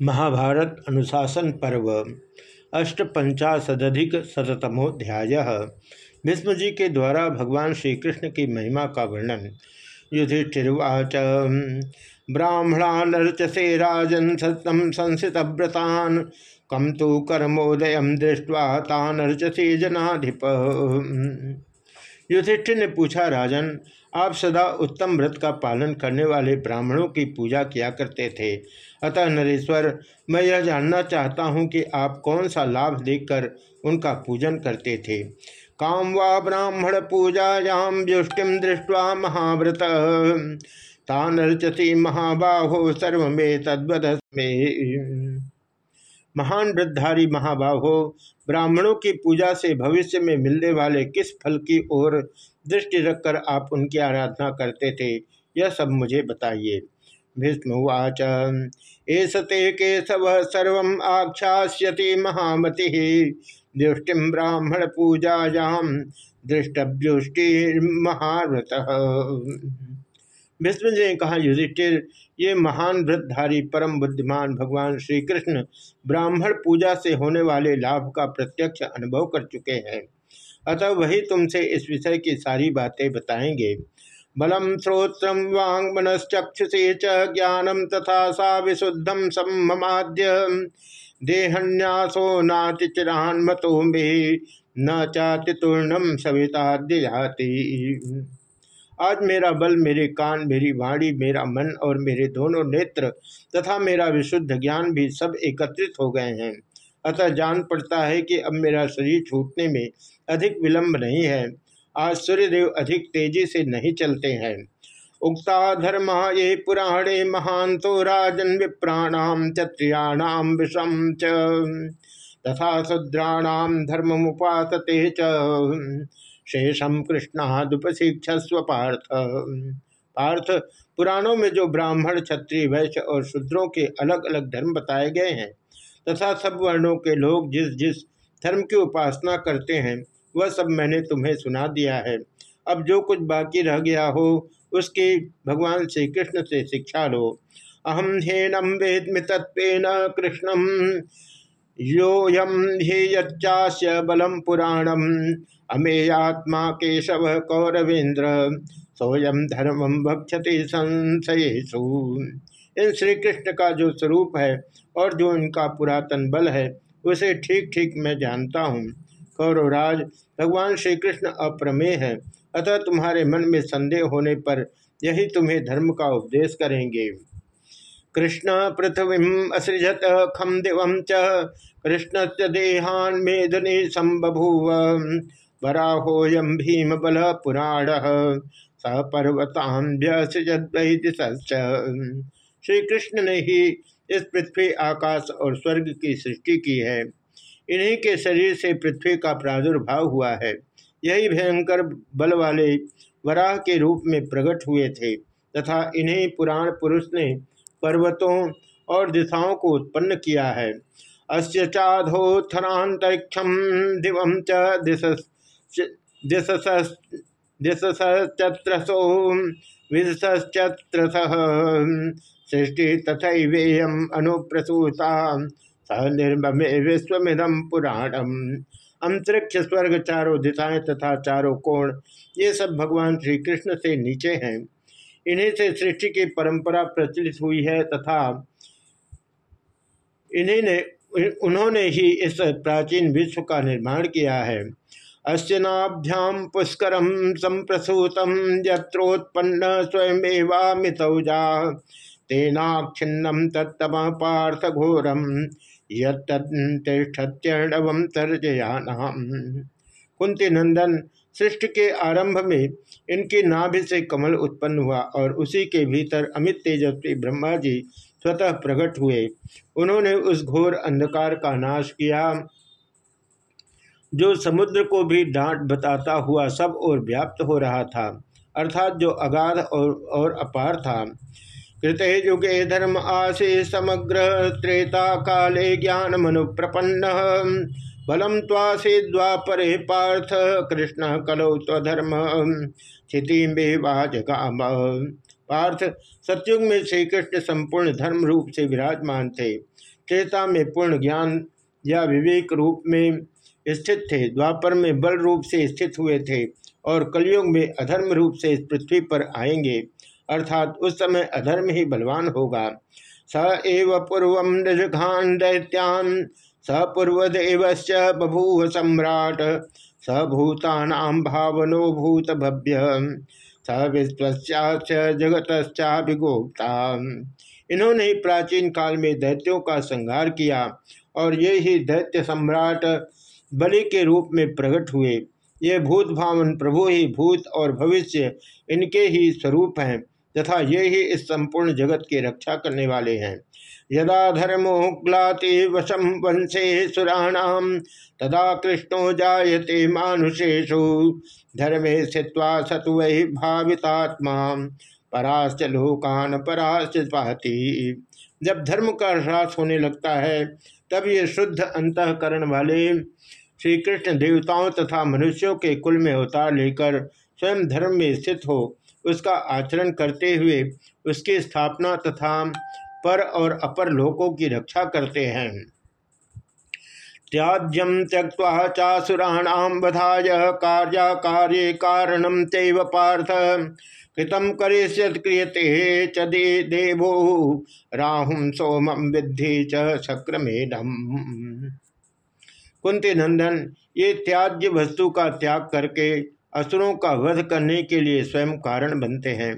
महाभारत अनुशासन पर्व अष्टपंचाशदिक शतमोध्याय भीष्म जी के द्वारा भगवान श्री कृष्ण की महिमा का वर्णन। युधिष्ठिर्वाच ब्राह्मणा नर्चसे राजन सतम संसित व्रतान कम तो कर्मोदय दृष्टवा तानर्चसे जनाधिप युधिष्ठिर ने पूछा, राजन, आप सदा उत्तम व्रत का पालन करने वाले ब्राह्मणों की पूजा किया करते थे? अतः नरेश्वर, मैं यह जानना चाहता हूँ कि आप कौन सा लाभ देखकर उनका पूजन करते थे। काम वा ब्राह्मण पूजायाम व्युष्टिम दृष्टवा महाव्रत। तानर्चसी महाबाहो सर्व में तद्वद महान वृद्धारी महाबाहो, ब्राह्मणों की पूजा से भविष्य में मिलने वाले किस फल की ओर दृष्टि रखकर आप उनकी आराधना करते थे, यह सब मुझे बताइए। भीष्मवाच एस ते केशव सर्व आख्यास्यति महामति। दृष्टि ब्राह्मण पूजायाम दृष्टव्युष्टि महाव्रत भीष्म जी ने कहा, युधिष्ठिर, ये महान व्रतधारी परम बुद्धिमान भगवान श्री कृष्ण ब्राह्मण पूजा से होने वाले लाभ का प्रत्यक्ष अनुभव कर चुके हैं। अतः वही तुमसे इस विषय की सारी बातें बताएँगे। बलम श्रोत्र वांग मनश्चक्षुषे च ज्ञानम तथा सा विशुद्धम सम्माद्य देहन्यासो नातिचिरान मतो में न चातितूर्णम सविताद्य जाती। आज मेरा बल, मेरे कान, मेरी वाणी, मेरा मन और मेरे दोनों नेत्र तथा मेरा विशुद्ध ज्ञान भी सब एकत्रित हो गए हैं। अतः जान पड़ता है कि अब मेरा शरीर छूटने में अधिक विलंब नहीं है। आज सूर्यदेव अधिक तेज़ी से नहीं चलते हैं। उक्ता धर्मा ये पुराणे महान तो राजन विप्राणाम क्षत्रियाणाम विषम च। तथा शूद्राणाम धर्म उपासते च। शेषम कृष्णादुपशिक्षस्व पार्थ पार्थ, पुराणों में जो ब्राह्मण, क्षत्रिय, वैश्य और शूद्रों के अलग अलग धर्म बताए गए हैं, तथा सब वर्णों के लोग जिस जिस धर्म की उपासना करते हैं वह सब मैंने तुम्हें सुना दिया है। अब जो कुछ बाकी रह गया हो, उसकी भगवान श्री कृष्ण से शिक्षा लो। अहम हेनम वेदमि तत्व कृष्णम योयम ध्येयच्चास्य बलम पुराणम अमेयात्मा केशव कौरवेन्द्र। सोयम धर्मम भक्षति संशयेशु इन श्री कृष्ण का जो स्वरूप है और जो इनका पुरातन बल है, उसे ठीक ठीक मैं जानता हूँ। कौरवराज भगवान श्री कृष्ण अप्रमेय है। अतः तुम्हारे मन में संदेह होने पर यही तुम्हें धर्म का उपदेश करेंगे। कृष्ण पृथ्वी असृजत खम दिव च कृष्ण से देहान मेदने संबभूव वराहोयम भीम बल पुराण, स श्री कृष्ण ने ही इस पृथ्वी, आकाश और स्वर्ग की सृष्टि की है। इन्हीं के शरीर से पृथ्वी का प्रादुर्भाव हुआ है। यही भयंकर बल वाले वराह के रूप में प्रकट हुए थे तथा इन्हीं पुराण पुरुष ने पर्वतों और दिशाओं को उत्पन्न किया है। अस्य दिव दिशसो विदसश्चत्रस सृष्टि तथैवेयम अनुप्रसूता। निर्मे विश्वमिदम पुराणम अंतरिक्ष स्वर्ग चारों दिशाएँ तथा चारों कोण, ये सब भगवान श्री कृष्ण से नीचे हैं। इन्हीं से सृष्टि की परंपरा प्रचलित हुई है तथा इन्हीं ने, उन्होंने ही इस प्राचीन विश्व का निर्माण किया है। अस्नाभ्याम पुष्कर संप्रसूतम यत्रोत्पन्न स्वयमेवामितौजा। तेनाक्षिन्नम तत्तम पार्थ घोरम यतिष्ठत्यर्णवम तर्जयानाम। कुंती नंदन सृष्टि के आरंभ में इनकी नाभि से कमल उत्पन्न हुआ और उसी के भीतर अमित तेजस्वी ब्रह्मा जी स्वतः प्रकट हुए। उन्होंने उस घोर अंधकार का नाश किया जो समुद्र को भी डांट बताता हुआ सब और व्याप्त हो रहा था अर्थात जो अगाध और, और अपार था। कृत युगे धर्म आशे समग्र त्रेता काले ज्ञान मनु प्रपन्न बलम तासे द्वापरे पार्थ, कृष्ण कलौ स्वधर्म स्थिति में जगाम पार्थ, सत्युग में श्री कृष्ण संपूर्ण धर्म रूप से विराजमान थे। त्रेता में पूर्ण ज्ञान या विवेक रूप में स्थित थे। द्वापर में बल रूप से स्थित हुए थे और कलयुग में अधर्म रूप से इस पृथ्वी पर आएँगे। अर्थात उस समय अधर्म ही बलवान होगा। स एव पूर्व निजघान दैत्यान, स पूर्वदेव बभूव सम्राट, स भूतानाम भावनो भूत भव्य स विश्व जगतश्चाभिगोप्ता। इन्होंने प्राचीन काल में दैत्यों का संहार किया और ये ही दैत्य सम्राट बलि के रूप में प्रकट हुए। ये भूत भावन प्रभु ही भूत और भविष्य इनके ही स्वरूप हैं। तथा ये ही इस संपूर्ण जगत की रक्षा करने वाले हैं। यदा धर्मोग्लाति वशम वंशे सुराणाम तदा कृष्णो जायते मानुषेशु धर्मे स्थित्वा सतु वही भावितात्मा, पराश्च लोकान पराश्च पाती जब धर्म का ह्रास होने लगता है, तब ये शुद्ध अंतकरण वाले श्री कृष्ण देवताओं तथा मनुष्यों के कुल में अवतार लेकर स्वयं धर्म में स्थित हो उसका आचरण करते हुए उसकी स्थापना तथा पर और अपर लोकों की रक्षा करते हैं। त्याज्यम त्यक्वा चासुराणाम बधाय कार्य कार्य कारणम तेव पार्थ। कृतम करिष्यत क्रियते च दे देवो राहुम सोमम विद्धि च शक्रमेढ़ कुंती नंदन, ये त्याज्य वस्तु का त्याग करके असुरों का वध करने के लिए स्वयं कारण बनते हैं।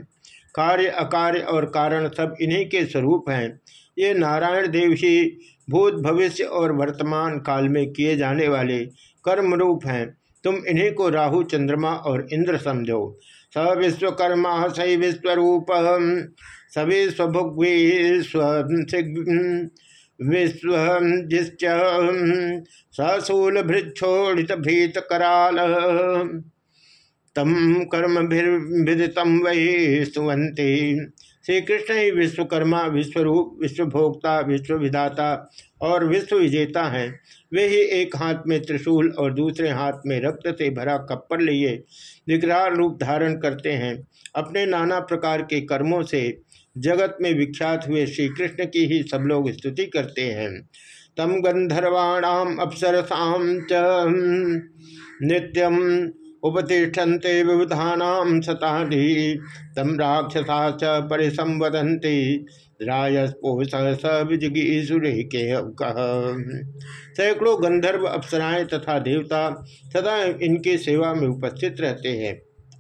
कार्य, अकार्य और कारण सब इन्हीं के स्वरूप हैं। ये नारायण देव ही भूत भविष्य और वर्तमान काल में किए जाने वाले कर्म रूप हैं। तुम इन्हीं को राहु, चंद्रमा और इंद्र समझो। स विश्वकर्मा सही विश्वरूप स विश्वभुग विश्व सशूल भृक्षोड़ित भीत कराल तम कर्म विदितम वही सुवंती श्री कृष्ण ही विश्वकर्मा, विश्वरूप, विश्वभोक्ता, विश्वविधाता और विश्व विजेता हैं। वे ही एक हाथ में त्रिशूल और दूसरे हाथ में रक्त से भरा कप्पर लिए विग्रह रूप धारण करते हैं। अपने नाना प्रकार के कर्मों से जगत में विख्यात हुए श्री कृष्ण की ही सब लोग स्तुति करते हैं। तम गंधर्वाणाम, अप्सरसाम च नित्यम उपतिष्ठन्ते विबुधानाम शताधि तम राक्षसा च परिसंवदंती राजस्पोष के सैकड़ों गंधर्व अप्सराएँ तथा देवता सदा इनकी सेवा में उपस्थित रहते हैं।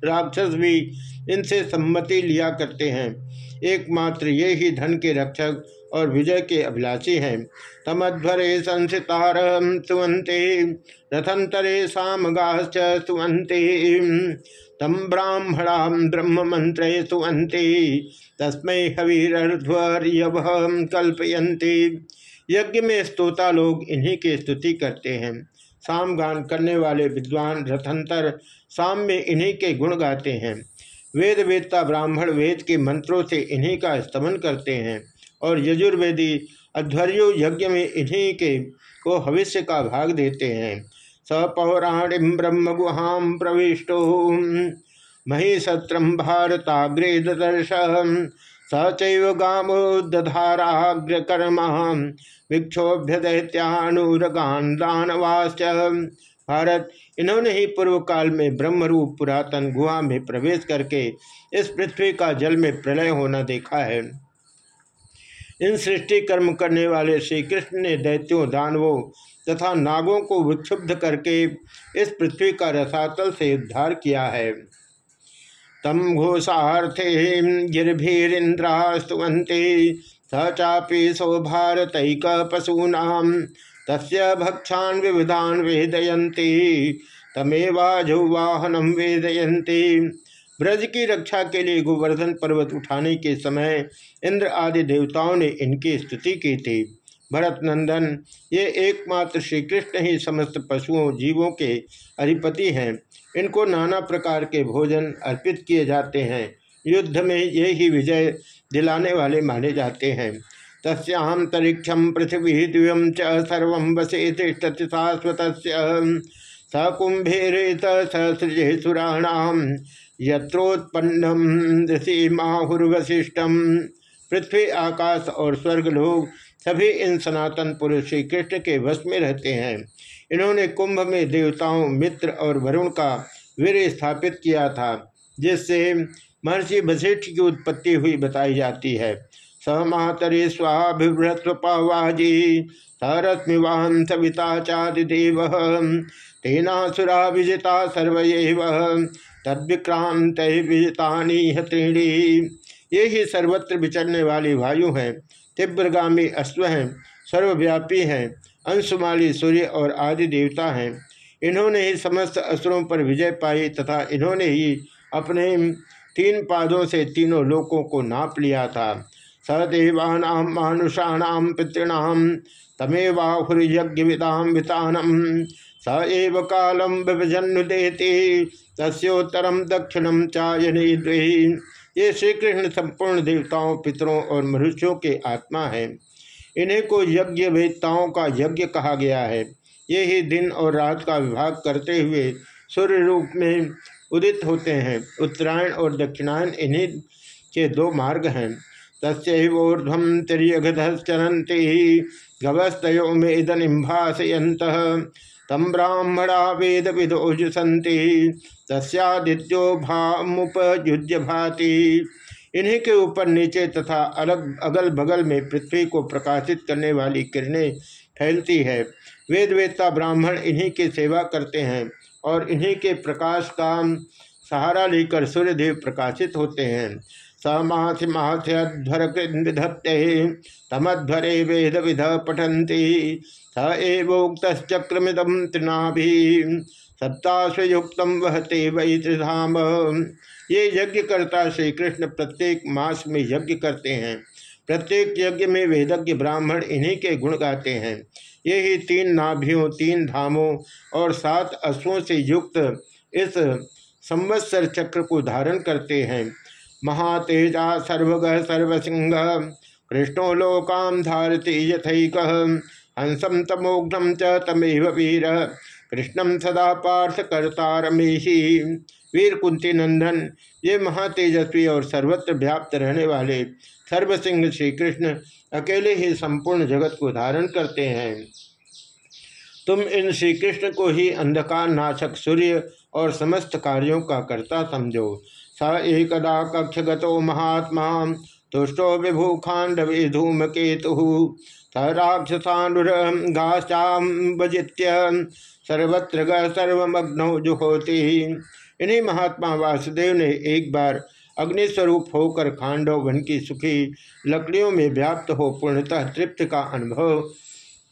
राक्षस भी इनसे सम्मति लिया करते हैं। एकमात्र ये ही धन के रक्षक और विजय के अभिलाषी हैं। तमध्वरे संसितार सुवंते रथंतरे सामगाश्च सुवंते तम ब्राह्मणा ब्रह्म मंत्रे सुवंते, तस्मै हवीरध्वर्यव कल्पयंती यज्ञ में स्तोता लोग इन्हीं की स्तुति करते हैं। सामगान करने वाले विद्वान रथंतर साम में इन्हीं के गुण गाते हैं। वेद वेदता ब्राह्मण वेद के मंत्रों से इन्हीं का स्तमन करते हैं। और यजुर्वेदी अध्वर्यो यज्ञ में इन्हीं के को भविष्य का भाग देते हैं। सपौराणिम ब्रह्म गुहाम प्रविष्टो महिषत्रम भारताग्रे दर्श स चैव गामोदधाराग्रकर्मा विक्षोभ्य दैत्यानुरगान दानवाश्च भारत, इन्होंने ही पूर्व काल में ब्रह्मरूप पुरातन गुहा में प्रवेश करके इस पृथ्वी का जल में प्रलय होना देखा है। इन सृष्टि कर्म करने वाले श्री कृष्ण ने दैत्यों, दानवों तथा नागों को विक्षुब्ध करके इस पृथ्वी का रसातल से उद्धार किया है। तम घोषार्थे गिरभीरिंद्रास्तुवंते स चापी सौ भारतक पशूनाम तस्य भक्षान विविधान वेदयंती तमेवाजुवाहनम वेदयंती ब्रज की रक्षा के लिए गोवर्धन पर्वत उठाने के समय इंद्र आदि देवताओं ने इनकी स्तुति की थी। भरत नंदन ये एकमात्र श्री कृष्ण ही समस्त पशुओं, जीवों के अधिपति हैं। इनको नाना प्रकार के भोजन अर्पित किए जाते हैं। युद्ध में ये ही विजय दिलाने वाले माने जाते हैं। तस्यांतरिक्षम पृथ्वी दिव्यम च सर्व वसे शाश्वत सकुंभेरेत ससृजे सुराणाम यत्रोत्पन्नम ऋषि माहुर्वशिष्टम पृथ्वी, आकाश और स्वर्ग लोग सभी इन सनातन पुरुष श्री कृष्ण के वश में रहते हैं। इन्होंने कुंभ में देवताओं, मित्र और वरुण का वीर स्थापित किया था, जिससे महर्षि वशिष्ठ की उत्पत्ति हुई बताई जाती है। स मातरे स्वाभिभ्रत्वाजी सरस्मिवाहन सविता चादिदेव तेनासुरा विजिता सर्व तद्विक्रांत विजितानी त्रीणी। ये ही सर्वत्र विचरने वाली वायु हैं, तीव्रगामी अश्व हैं, सर्वव्यापी हैं, अंशुमाली सूर्य और आदि देवता हैं। इन्होंने ही समस्त असुरों पर विजय पाई तथा इन्होंने ही अपने तीन पादों से तीनों लोकों को नाप लिया था। सदेवानाम मानुषाणाम पितृणाम तमेवाहुर्यज्ञ विदाम वितानम स एव कालम विभजन देते तस्ोत्तरम दक्षिणम चायनी ये श्री कृष्ण संपूर्ण देवताओं, पितरों और मनुष्यों के आत्मा हैं। इन्हें को यज्ञ वेदताओं का यज्ञ कहा गया है। ये ही दिन और रात का विभाग करते हुए सूर्य रूप में उदित होते हैं। उत्तरायण और दक्षिणायन इन्हीं के दो मार्ग हैं। तस्वूर्धम तिरघधरती गवस्तो में इदनिम्भासयंत तम ब्राह्मणा वेद विदोजुसंति तस्यादित्यो भामुपयुज्य भाति इन्हीं के ऊपर नीचे तथा अलग अगल बगल में पृथ्वी को प्रकाशित करने वाली किरणें फैलती है। वेद वेदता ब्राह्मण इन्हीं की सेवा करते हैं और इन्हीं के प्रकाश का सहारा लेकर सूर्यदेव प्रकाशित होते हैं। समाथि माथ्यध्वर विधत्ते तमध्वरे वेद विध पठंती स एवोक्तक्रमिदम त्रिनाभि सत्ताशुयुक्त वहते वही त्रिधाम ये यज्ञ करता श्री कृष्ण प्रत्येक मास में यज्ञ करते हैं। प्रत्येक यज्ञ में वेदज्ञ ब्राह्मण इन्हीं के गुण गाते हैं। ये ही तीन नाभियों, तीन धामों और सात अश्वों से युक्त इस संवत्सर चक्र को धारण करते हैं। महातेजा सर्वग सर्वसिंह। कृष्णो लोकाम धारती यथक। हंसम तमोघ्नम च तमेव वीर। कृष्णम सदा पार्थ करता रमेशी वीर कुंती नंदन, ये महातेजस्वी और सर्वत्र व्याप्त रहने वाले सर्वसिंह श्री कृष्ण अकेले ही संपूर्ण जगत को धारण करते हैं। तुम इन श्री कृष्ण को ही अंधकार, नाशक, सूर्य और समस्त कार्यों का कर्ता समझो। स एकदा कक्षगतो महात्मा, तुष्टो विभू खांडवे धूम केतु स राक्षसानुरघाश्चाजित्य सर्वत्र सर्वमग्न जुहोती। इन्हीं महात्मा वासुदेव ने एक बार अग्निस्वरूप होकर खांडव वन की सुखी लकड़ियों में व्याप्त हो पूर्णतः तृप्त का अनुभव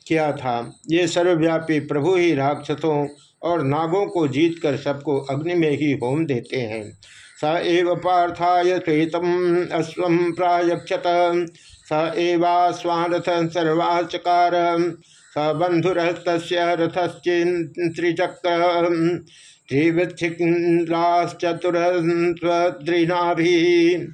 किया था। ये सर्वव्यापी प्रभु ही राक्षसों और नागों को जीतकर सबको अग्नि में ही होम देते हैं। स एव पार्थाय श्वेतम अश्व प्रायक्षत स एवास्वारथ सर्वाचकार। स बंधुरस्त रथश्चित्रिचक्र त्रिवृक्षिचतुरद्रिनाभि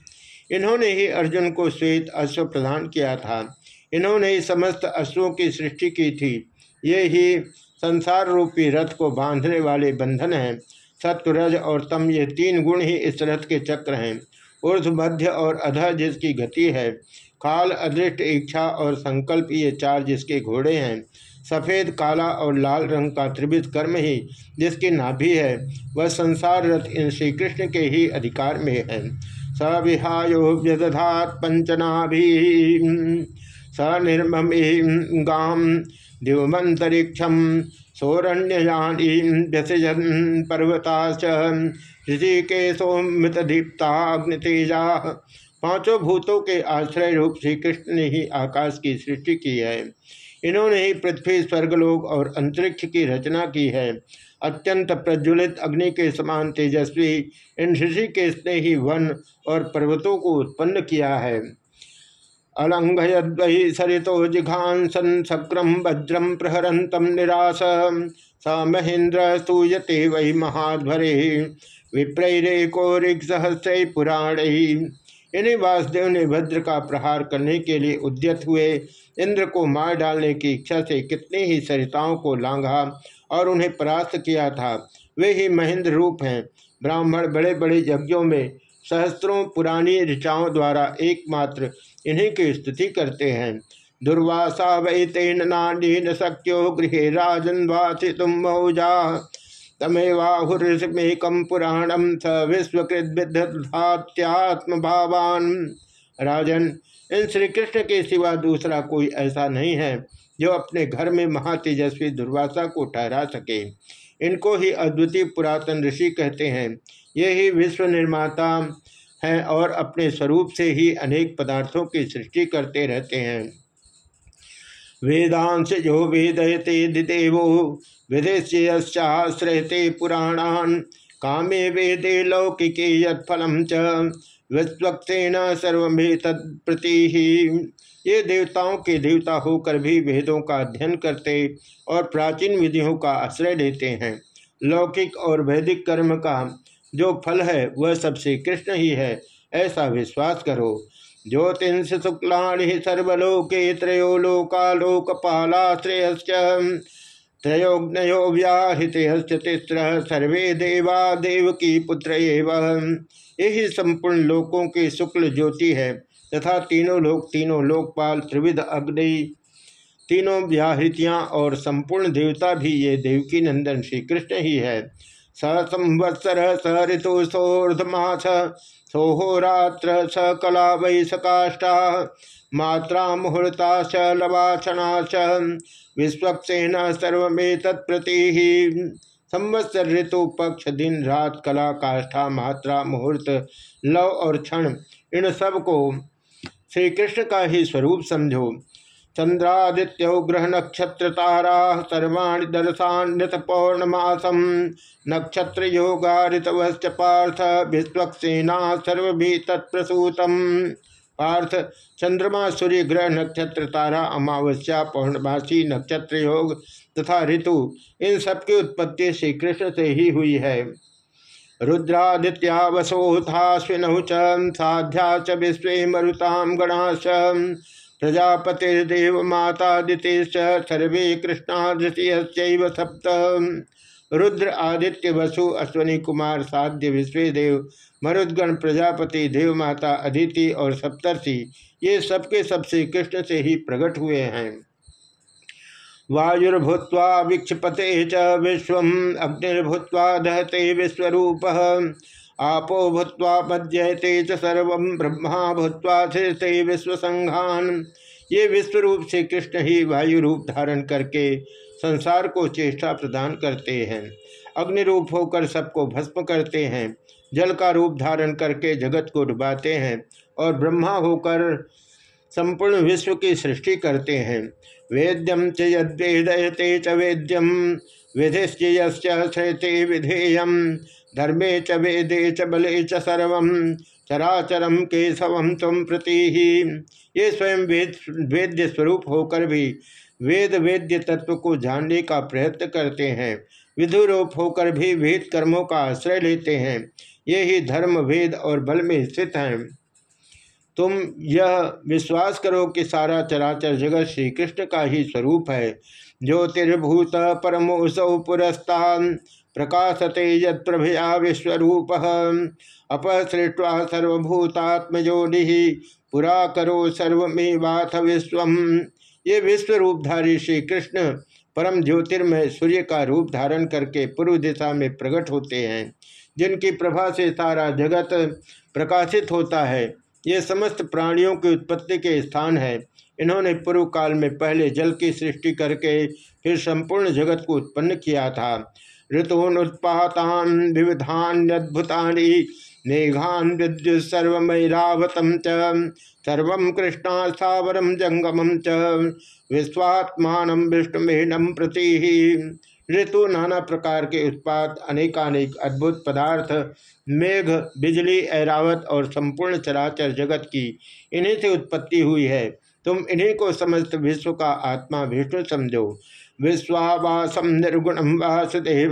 इन्होंने ही अर्जुन को श्वेत अश्व प्रदान किया था। इन्होंने ही समस्त अश्वों की सृष्टि की थी। ये ही संसार रूपी रथ को बांधने वाले बंधन हैं। सत्वरज और तम ये तीन गुण ही इस रथ के चक्र हैं। ऊर्ध मध्य और अध जिसकी गति है। काल, अदृष्ट, इच्छा और संकल्प ये चार जिसके घोड़े हैं। सफ़ेद, काला और लाल रंग का त्रिविध कर्म ही जिसकी नाभि है। वह संसार रथ इन श्री कृष्ण के ही अधिकार में है। स विहायो व्यदधात पंचनाभि स निर्मम गाम दिवमंतरिक्षम सौरण्ययानी व्यसजन पर्वताच ऋषिकेशोमृत दीप्ताग्नितेजा पाँचों भूतों के आश्रय रूप श्री कृष्ण ने ही आकाश की सृष्टि की है। इन्होंने ही पृथ्वी, स्वर्गलोक और अंतरिक्ष की रचना की है। अत्यंत प्रज्वलित अग्नि के समान तेजस्वी इन ऋषिकेश ने ही वन और पर्वतों को उत्पन्न किया है। अलंघयद्वि सरितो जिघांसन सक्रम वज्रम प्रहरतम निराश। स महेन्द्र सूयते वही महाध्वरे। विप्रैरेको ऋगसहस्र पुराण। इन्हीं वासुदेव ने भद्र का प्रहार करने के लिए उद्यत हुए। इंद्र को मार डालने की इच्छा से कितनी ही सरिताओं को लांघा और उन्हें परास्त किया था। वे ही महेंद्र रूप हैं। ब्राह्मण बड़े बड़े यज्ञों में सहस्त्रों पुरानी ऋचाओं द्वारा एकमात्र इन्हीं की स्तुति करते हैं। दुर्वासा वै तेन नान्यन शक्यो गृह राजन वासी तुम तमेवाहुमेकम पुराणम स विश्वकृत विद्यात्म भावान राजन, इन श्री कृष्ण के सिवा दूसरा कोई ऐसा नहीं है जो अपने घर में महातेजस्वी दुर्वासा को ठहरा सके। इनको ही अद्वितीय पुरातन ऋषि कहते हैं। ये ही विश्व निर्माता हैं और अपने स्वरूप से ही अनेक पदार्थों की सृष्टि करते रहते हैं। वेदांश जो वेदयते दिदेवो विदेश्यश्चाश्रयते पुराणान, कामे वेदे लौकिके यत्फलम च विस्वक्सेन सर्वे तत्प्रति ये देवताओं के देवता होकर भी वेदों का अध्ययन करते और प्राचीन विधियों का आश्रय लेते हैं। लौकिक और वैदिक कर्म का जो फल है, वह सबसे कृष्ण ही है। ऐसा विश्वास करो। ज्योतिष शुक्लाणि सर्वलोके त्रयो लोकालोकपालाश्रयश्च त्रयोग्नयो व्याहृत तिस्र, सर्वे देवा देव की पुत्र यही संपूर्ण लोकों की शुक्ल ज्योति है, तथा तीनों लोक, तीनों लोकपाल, त्रिविध अग्नि, तीनों व्याहृतियाँ और संपूर्ण देवता भी ये देवकी नंदन श्री कृष्ण ही है। स संवत्सर स ऋतु सोर्धमास सोहोरात्र स कला वै सकाष्ठा मात्रा मुहूर्ता च लवाक्षणा च विश्वक्सेन सर्वे तत्प्रति संवत्सर ऋतु, पक्ष, दिन, रात, कला, काष्ठा, मात्रा, मुहूर्त, लव और क्षण, इन सबको श्री कृष्ण का ही स्वरूप समझो। चंद्रादित्यो ग्रह नक्षत्र तारा सर्वाणी दर्शान्यत पौर्णमासम। नक्षत्र योगा ऋतवश्च पार्थ विश्वक्सेना सर्वी तत्प्रसूतम पार्थ चंद्रमा सूर्य ग्रह नक्षत्र तारा अमावस्या, पौर्णमासी नक्षत्र योग तथा ऋतु, इन सबकी उत्पत्ति श्री कृष्ण से ही हुई है। रुद्रादित्या वसोथाश्विनौ च, साध्या च विश्व मरुताम गणाश प्रजापतिर्देव मातादितेश्च सर्वे कृष्णादृश्य सप्त। रुद्र, आदित्य, वसु, अश्वनी, कुमार, साध्य, विश्वेदेव, मरुद्गण, प्रजापति देव देवमाता, अदिति और सप्तर्षि, ये सबके सबसे कृष्ण से ही प्रकट हुए हैं। वायुर्भूत्वा विक्षपते च विश्व अग्निर्भूत्वा दहते विश्व आपो भूत्वा मध्यते च सर्व ब्रह्मा भूत्वा स्थिरते विश्व संघान ये विश्व रूप से कृष्ण ही वायु रूप धारण करके संसार को चेष्टा प्रदान करते हैं। अग्नि रूप होकर सबको भस्म करते हैं, जल का रूप धारण करके जगत को डुबाते हैं और ब्रह्मा होकर संपूर्ण विश्व की सृष्टि करते हैं। वेद्यम च यद्वेदयते च वेद्यम विधिश्चयते विधेयम। धर्मे च वेदे च बले च सर्व चराचरम केशव तम प्रति। ही ये स्वयं वेद, वेद्य स्वरूप होकर भी वेद वेद्य तत्व को जानने का प्रयत्न करते हैं, विधुरूप होकर भी वेद कर्मों का आश्रय लेते हैं। ये ही धर्म, वेद और बल में स्थित हैं। तुम यह विश्वास करो कि सारा चराचर जगत श्री कृष्ण का ही स्वरूप है, ज्योतिर्भूत परमोसौ पुरस्तान प्रकाशते यद प्रभया विश्वरूप अपसृष्टवा सर्वभूतात्मजोनि पुरा करो सर्वे सर्वमेवाथ विश्व ये विश्व रूपधारी श्री कृष्ण परम ज्योतिर्मय सूर्य का रूप धारण करके पूर्व दिशा में प्रकट होते हैं, जिनकी प्रभा से सारा जगत प्रकाशित होता है। ये समस्त प्राणियों की उत्पत्ति के स्थान है। इन्होंने पूर्व काल में पहले जल की सृष्टि करके फिर संपूर्ण जगत को उत्पन्न किया था। ऋतून उत्पातान विविधान्यद्भुतानि, मेघान विद्युत च, सर्व कृष्णा स्थावरम जंगमम च, विश्वात्मान विष्णुमेनम प्रति। ऋतु नाना प्रकार के उत्पाद, अनेकानेक अद्भुत पदार्थ, मेघ, बिजली, ऐरावत और संपूर्ण चराचर जगत की इन्हीं से उत्पत्ति हुई है। तुम इन्हीं को समस्त विश्व का आत्मा विष्णु समझो। विश्वावासम निर्गुणम वासुदेव,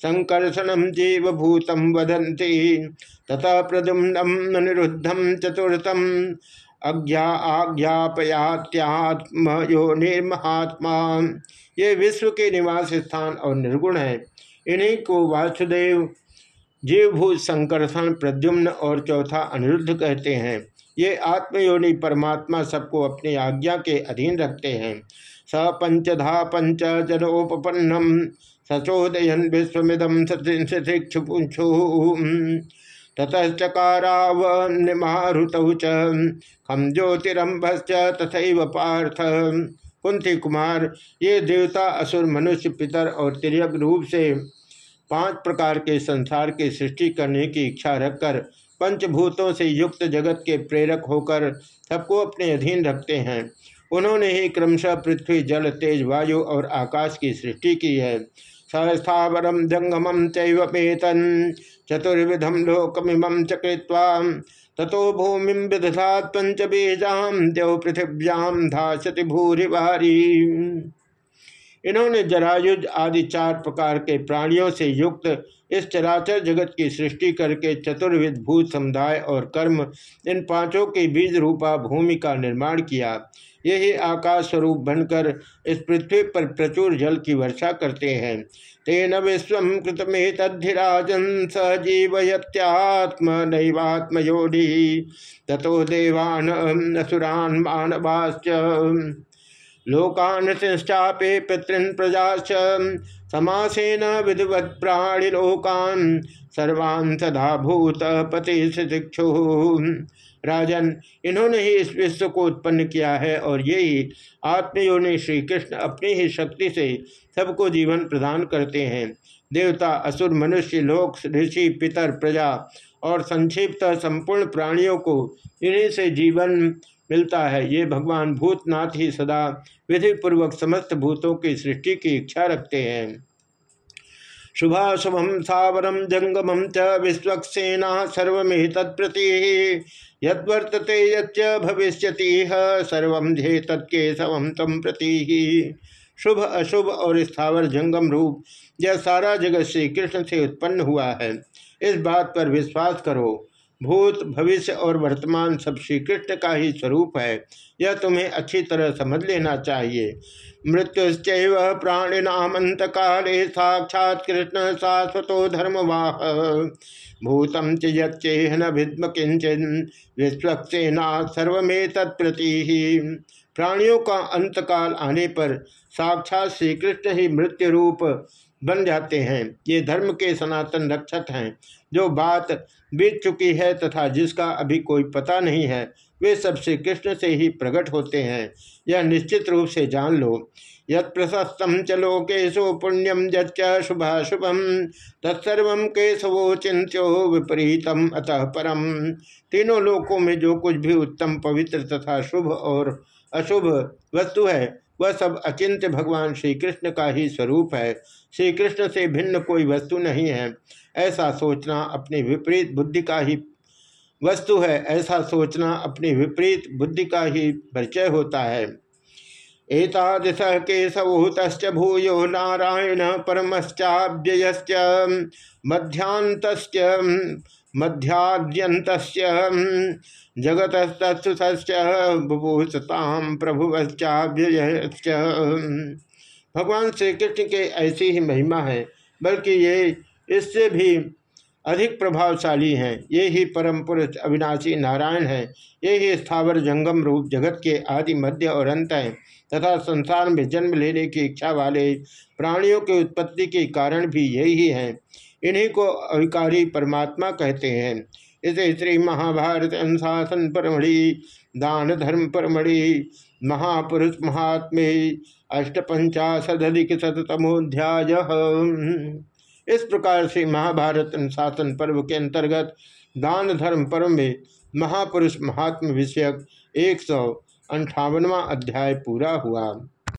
संकर्षण जीवभूतम वदंती तथा प्रदुम्नम निरुद्धम चतुर्थम, अज्ञा आज्ञापयात्यात्म यो निर्महात्मा। ये विश्व के निवास स्थान और निर्गुण है, इन्हीं को वासुदेव जीवभूत संकर्षण, प्रद्युम्न और चौथा अनिरुद्ध कहते हैं। ये आत्मयोनि परमात्मा सबको अपनी आज्ञा के अधीन रखते हैं। स पंचधा पंच जनोपन्नम सचोदयन विश्वमिदम सतिक्षुपुंशु ततश्चकाराव निमारुतौ च खम ज्योतिरंभश्च तथा पार्थ। कुंती कुमार, ये देवता, असुर, मनुष्य, पितर और तिरक रूप से पाँच प्रकार के संसार की सृष्टि करने की इच्छा रखकर पंचभूतों से युक्त जगत के प्रेरक होकर सबको अपने अधीन रखते हैं। उन्होंने ही क्रमशः पृथ्वी, जल, तेज, वायु और आकाश की सृष्टि की है। सहस्थावरम जंगमम चैवेतन चतुर्विधम लोकमिम चकृत्वा ततो भूमि विदधात पंचबीजाम देव पृथिव्याम धाशति भूरि भारी इन्होंने जरायुज आदि चार प्रकार के प्राणियों से युक्त इस चराचर जगत की सृष्टि करके चतुर्विध भूत समुदाय और कर्म इन पाँचों के बीज रूपा भूमि का निर्माण किया। यही आकाश स्वरूप बनकर इस पृथ्वी पर प्रचुर जल की वर्षा करते हैं। तेन विश्व कृतमे तद्धिराजन सजीवयत्यात्म नैवात्मयोनि तथो देवान असुरान मानवाश्च। लोकान संश्चापे पितृन प्रजाश्च, समासेन विधिवत प्राणिलोकान, सर्वान् सदा भूत पति शिक्षु राजन, इन्होंने ही इस विश्व को उत्पन्न किया है और यही आत्मयोनि श्री कृष्ण अपनी ही शक्ति से सबको जीवन प्रदान करते हैं। देवता, असुर, मनुष्य, लोक, ऋषि, पितर, प्रजा और संक्षिप्त संपूर्ण प्राणियों को इन्हीं से जीवन मिलता है। ये भगवान भूतनाथ ही सदा विधि पूर्वक समस्त भूतों की सृष्टि की इच्छा रखते हैं। शुभाशुभम सावरम जंगमम च विश्वक्सेना सर्वमिह तत्प्रति यद्वर्तते यच्च भविष्यति सर्व धे तत्केशवम तम प्रति। शुभ अशुभ और स्थावर जंगम रूप, यह सारा जगत श्री कृष्ण से उत्पन्न हुआ है। इस बात पर विश्वास करो। भूत भविष्य और वर्तमान सब श्री कृष्ण का ही स्वरूप है। यह तुम्हें अच्छी तरह समझ लेना चाहिए। मृत्युश्च प्राणिनामंत काले साक्षात कृष्ण शाश्वतो धर्मवाह। भूतम चेहन विद्म किंचन विश्वक्सेना सर्वे तत्प्रति प्राणियों का अंतकाल आने पर साक्षात श्री कृष्ण ही मृत्यु रूप बन जाते हैं। ये धर्म के सनातन रक्षक हैं। जो बात बीत चुकी है तथा जिसका अभी कोई पता नहीं है, वे सब श्री कृष्ण से ही प्रकट होते हैं। यह निश्चित रूप से जान लो। यत प्रशस्तम च लोकेशो पुण्यम यच्च शुभाशुभम तत्सर्व केशवो चिंत्यो विपरीतम, अतः परम। तीनों लोकों में जो कुछ भी उत्तम पवित्र तथा शुभ और अशुभ वस्तु है वह सब अचिंत्य भगवान श्री कृष्ण का ही स्वरूप है। श्री कृष्ण से भिन्न कोई वस्तु नहीं है। ऐसा सोचना अपनी विपरीत बुद्धि का ही वस्तु है। ऐसा सोचना अपनी विपरीत बुद्धि का ही परिचय होता है। एतादृश केशवूत भूयो नारायण परमश्चाव्यय मध्यांत मध्याद्यंत जगत बुभूषताम प्रभुवश्चाव्यय भगवान श्री कृष्ण के ऐसी ही महिमा है, बल्कि ये इससे भी अधिक प्रभावशाली हैं। ये ही परम पुरुष अविनाशी नारायण हैं। ये ही स्थावर जंगम रूप जगत के आदि मध्य और अंत हैं। तथा संसार में जन्म लेने की इच्छा वाले प्राणियों की उत्पत्ति के कारण भी यही हैं। इन्हीं को अविकारी परमात्मा कहते हैं। इसे श्री महाभारत अनुशासन परमढ़ि, दान धर्म परमढ़ि, महापुरुष महात्मे अष्टपंचाशदिक शतमोध्याय इस प्रकार से महाभारत अनुशासन पर्व के अंतर्गत दान धर्म पर्व में महापुरुष महात्म विषयक एक सौ अंठावनवा अध्याय पूरा हुआ।